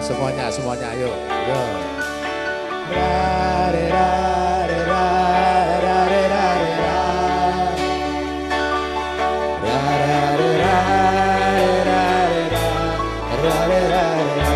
Semuanya, semuanya, ayo. Tombati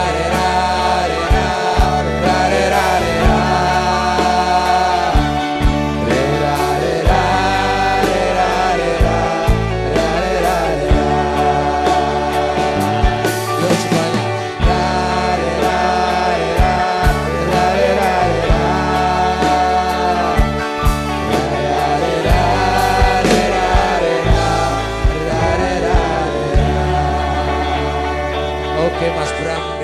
Oke Mas Bram.